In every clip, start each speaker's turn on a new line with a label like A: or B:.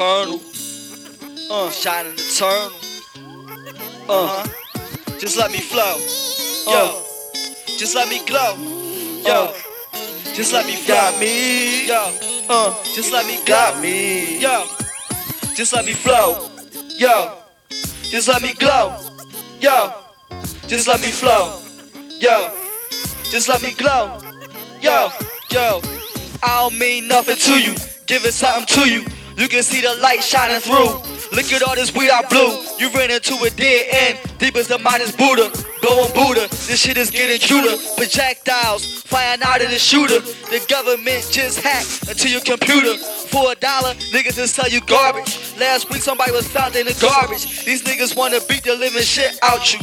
A: supernal. Uh, shining eternal. Uh, just let me flow. Yo, just let me glow. Yo, just let me flow.
B: Got me.
A: Yo, uh, just let me go.
B: Got me.
A: Yo, just let me flow. Yo, just let me glow. Yo, just let me flow. Yo, just let me glow. Yo, yo, I don't mean nothing to you. Give Giving something to you. You can see the light shining through. Look at all this weed I blew. You ran into a dead end. Deep as the mind is Buddha. Blowing Buddha. This shit is getting cuter. Projectiles flying out of the shooter. The government just hacked into your computer. For a dollar, niggas just sell you garbage. Last week somebody was found in the garbage. These niggas wanna beat the living shit out you.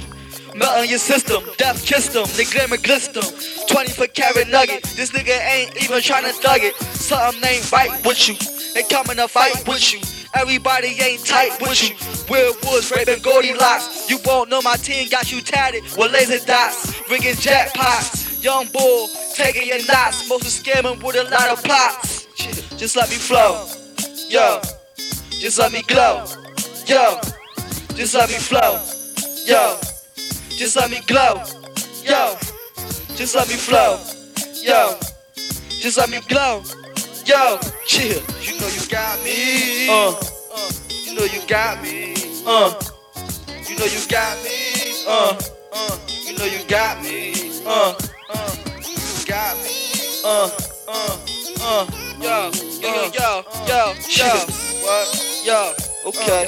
A: Melt in your system, death kissed them, they glimmer glist them. 20 for carrot nugget, this nigga ain't even tryna thug it. Something ain't right with you, they coming to fight with you. Everybody ain't tight with you. Weird woods, raping Goldilocks. You won't know my team got you tatted with laser dots, rigging jackpots. Young bull, taking your knots, mostly scamming with a lot of plots. Just let me flow, yo. Just let me glow, yo. Just let me flow, yo. Just let me glow, yo. Just let me flow, yo. Just let me glow, yo. Chill, Uh, uh, you know you got me. Uh, you know you got me. Uh, uh, you know you got me. Uh, uh, you got me. Uh, uh, uh, yo, yo, yo, yo, yo. What? Yo, okay,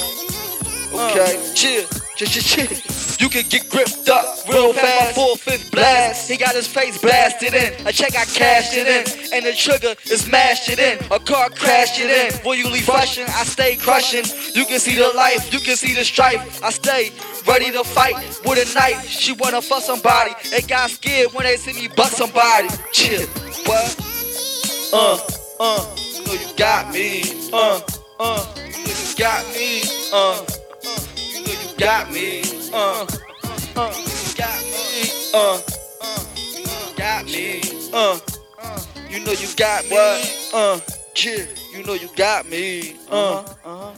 A: okay. Chill, chill, chill, chill. You can get gripped up real fast. Full fifth blast. He got his face blasted in. A check I cashed it in. And the trigger is mashed it in. A car crashed it in. Will you leave rushing? I stay crushing. You can see the life. You can see the strife. I stay ready to fight with a knife. She wanna fuck somebody. They got scared when they see me buck somebody. Chill. What? Uh, uh. You know you got me. Uh, uh. You know you got me. Uh, uh. You know you got me. Uh, uh. You got me. Uh, uh. You know you got me. Uh, uh. You know you got me. What? Uh, chill. You know you got me. Uh, uh.